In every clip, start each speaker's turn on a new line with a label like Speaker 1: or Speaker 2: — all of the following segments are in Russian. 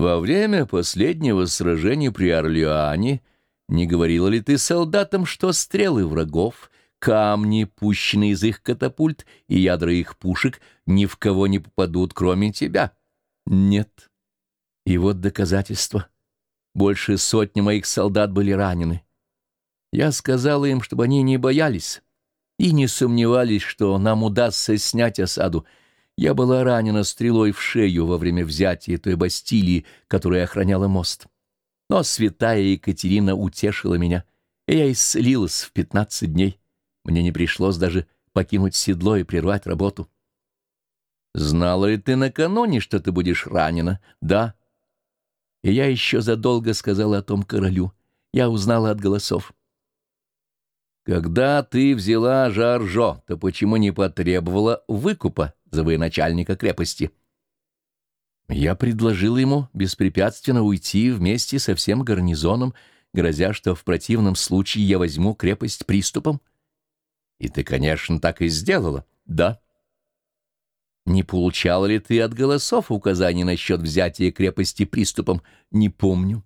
Speaker 1: Во время последнего сражения при Орлеане не говорила ли ты солдатам, что стрелы врагов, камни, пущенные из их катапульт, и ядра их пушек ни в кого не попадут, кроме тебя? Нет. И вот доказательство. Больше сотни моих солдат были ранены. Я сказала им, чтобы они не боялись и не сомневались, что нам удастся снять осаду. Я была ранена стрелой в шею во время взятия той Бастилии, которая охраняла мост. Но святая Екатерина утешила меня, и я исцелилась в пятнадцать дней. Мне не пришлось даже покинуть седло и прервать работу. Знала ли ты накануне, что ты будешь ранена? Да. И я еще задолго сказала о том королю. Я узнала от голосов. Когда ты взяла Жаржо, то почему не потребовала выкупа за военачальника крепости? Я предложил ему беспрепятственно уйти вместе со всем гарнизоном, грозя, что в противном случае я возьму крепость приступом. И ты, конечно, так и сделала. Да. Не получала ли ты от голосов указаний насчет взятия крепости приступом? Не помню.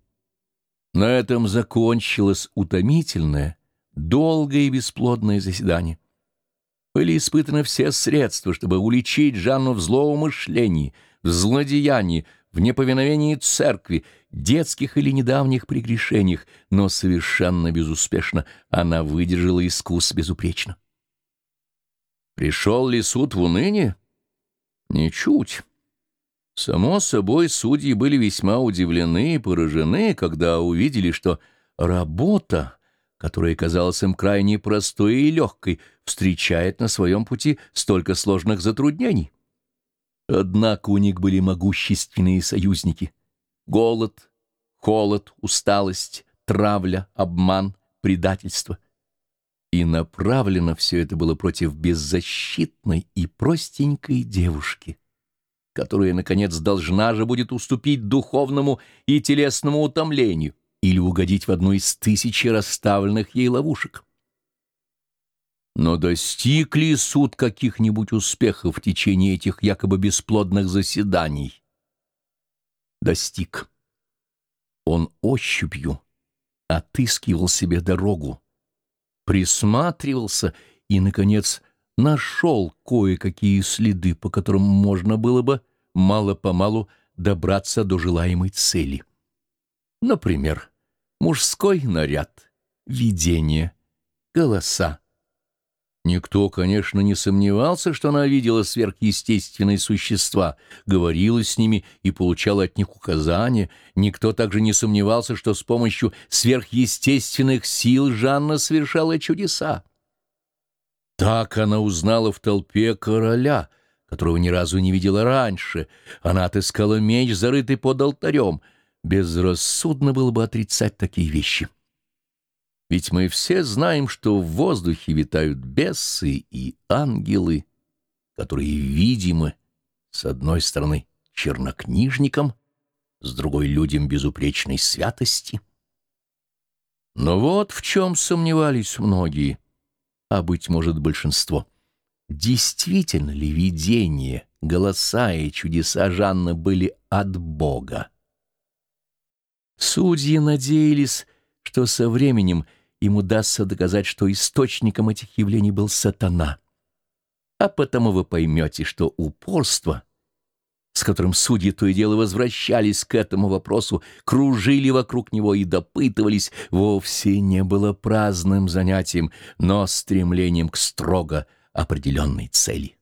Speaker 1: На этом закончилось утомительное, долгое и бесплодное заседание. Были испытаны все средства, чтобы уличить Жанну в злоумышлении, в злодеянии, в неповиновении церкви, детских или недавних прегрешениях, но совершенно безуспешно она выдержала искус безупречно. Пришел ли суд в уныние? Ничуть. Само собой, судьи были весьма удивлены и поражены, когда увидели, что работа, которая казалась им крайне простой и легкой, встречает на своем пути столько сложных затруднений. Однако у них были могущественные союзники. Голод, холод, усталость, травля, обман, предательство. И направлено все это было против беззащитной и простенькой девушки, которая, наконец, должна же будет уступить духовному и телесному утомлению или угодить в одну из тысячи расставленных ей ловушек. Но достиг ли суд каких-нибудь успехов в течение этих якобы бесплодных заседаний? Достиг. Он ощупью отыскивал себе дорогу, присматривался и, наконец, нашел кое-какие следы, по которым можно было бы мало-помалу добраться до желаемой цели. Например, мужской наряд, видение, голоса. Никто, конечно, не сомневался, что она видела сверхъестественные существа, говорила с ними и получала от них указания. Никто также не сомневался, что с помощью сверхъестественных сил Жанна совершала чудеса. Так она узнала в толпе короля, которого ни разу не видела раньше. Она отыскала меч, зарытый под алтарем. Безрассудно было бы отрицать такие вещи. Ведь мы все знаем, что в воздухе витают бесы и ангелы, которые видимы, с одной стороны, чернокнижникам, с другой — людям безупречной святости. Но вот в чем сомневались многие, а, быть может, большинство. Действительно ли видения, голоса и чудеса Жанны были от Бога? Судьи надеялись, что со временем им удастся доказать, что источником этих явлений был сатана. А потому вы поймете, что упорство, с которым судьи то и дело возвращались к этому вопросу, кружили вокруг него и допытывались, вовсе не было праздным занятием, но стремлением к строго определенной цели.